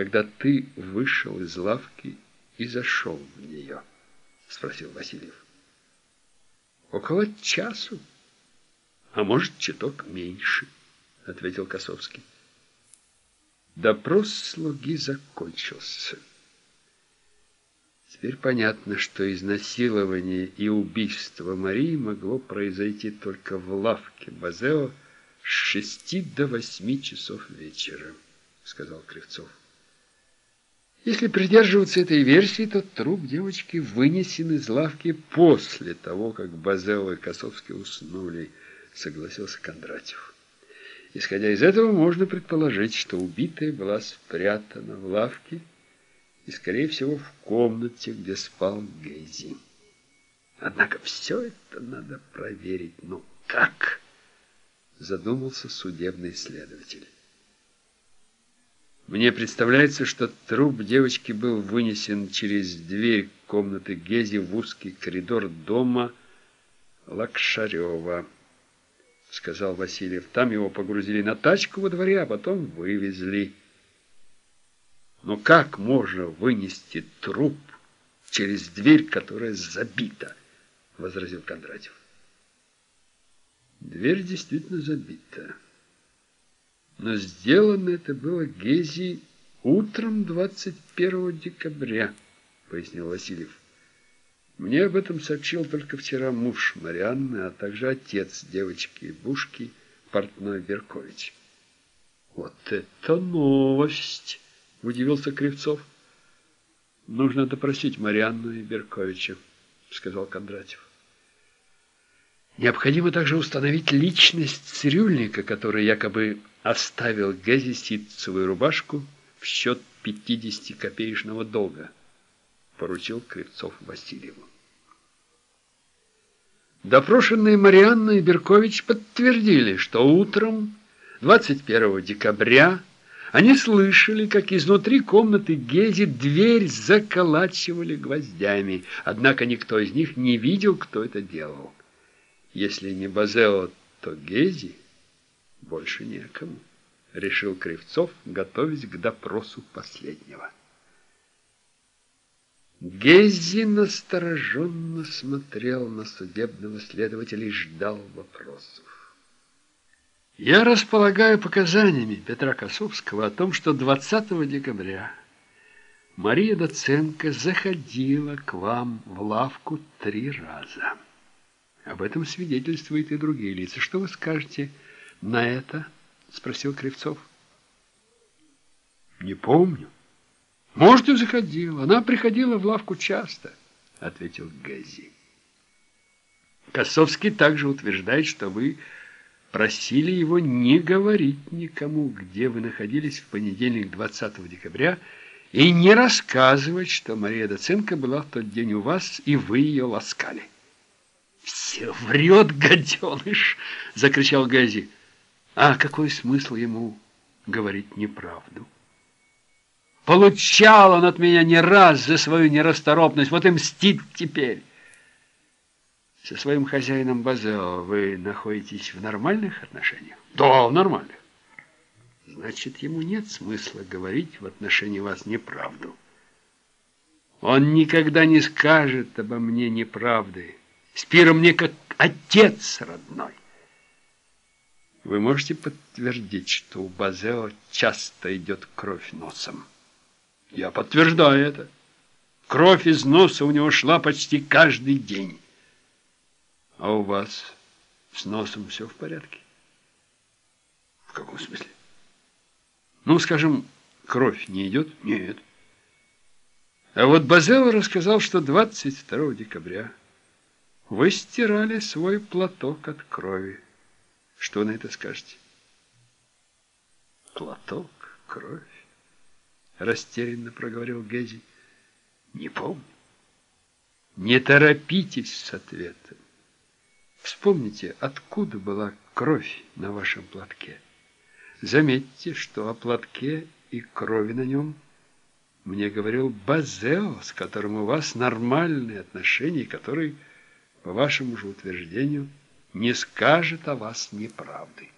когда ты вышел из лавки и зашел в нее? Спросил Васильев. Около часу, а может, чуток меньше, ответил Косовский. Допрос слуги закончился. Теперь понятно, что изнасилование и убийство Марии могло произойти только в лавке Базео с шести до восьми часов вечера, сказал Кривцов. Если придерживаться этой версии, то труп девочки вынесен из лавки после того, как Базео и Косовский уснули, согласился Кондратьев. Исходя из этого, можно предположить, что убитая была спрятана в лавке и, скорее всего, в комнате, где спал Гейзи. Однако все это надо проверить. Но как? Задумался судебный следователь. Мне представляется, что труп девочки был вынесен через дверь комнаты Гези в узкий коридор дома Лакшарева, сказал Васильев. Там его погрузили на тачку во дворе, а потом вывезли. Но как можно вынести труп через дверь, которая забита? возразил Кондратьев. Дверь действительно забита. Но сделано это было Гези утром 21 декабря, пояснил Васильев. Мне об этом сообщил только вчера муж Марианны, а также отец девочки Бушки, портной Беркович. Вот это новость! — удивился Кривцов. «Нужно допросить Марианну и Берковича», — сказал Кондратьев. Необходимо также установить личность цирюльника, который якобы оставил Гези ситцевую рубашку в счет 50-копеечного долга, поручил Кривцов Васильеву. Допрошенные Марианна и Беркович подтвердили, что утром 21 декабря они слышали, как изнутри комнаты Гези дверь заколачивали гвоздями, однако никто из них не видел, кто это делал. Если не Базео, то Гези больше некому, решил Кривцов, готовясь к допросу последнего. Гези настороженно смотрел на судебного следователя и ждал вопросов. Я располагаю показаниями Петра Косовского о том, что 20 декабря Мария Доценко заходила к вам в лавку три раза. Об этом свидетельствуют и другие лица. Что вы скажете на это? Спросил Кривцов. Не помню. Может, и заходила. Она приходила в лавку часто, ответил Гази. Косовский также утверждает, что вы просили его не говорить никому, где вы находились в понедельник 20 декабря, и не рассказывать, что Мария Доценко была в тот день у вас, и вы ее ласкали. «Все врет, гаденыш!» — закричал Гази. «А какой смысл ему говорить неправду?» «Получал он от меня не раз за свою нерасторопность, вот и мстит теперь!» Со своим хозяином Базео вы находитесь в нормальных отношениях? Да, в нормальных. Значит, ему нет смысла говорить в отношении вас неправду. Он никогда не скажет обо мне неправды. Спира мне как отец родной. Вы можете подтвердить, что у Базео часто идет кровь носом? Я подтверждаю это. Кровь из носа у него шла почти каждый день. А у вас с носом все в порядке? В каком смысле? Ну, скажем, кровь не идет? Нет. А вот Базелло рассказал, что 22 декабря вы стирали свой платок от крови. Что на это скажете? Платок, кровь? Растерянно проговорил Гези. Не помню. Не торопитесь с ответом. Вспомните, откуда была кровь на вашем платке. Заметьте, что о платке и крови на нем мне говорил Базео, с которым у вас нормальные отношения, который, по вашему же утверждению, не скажет о вас неправды.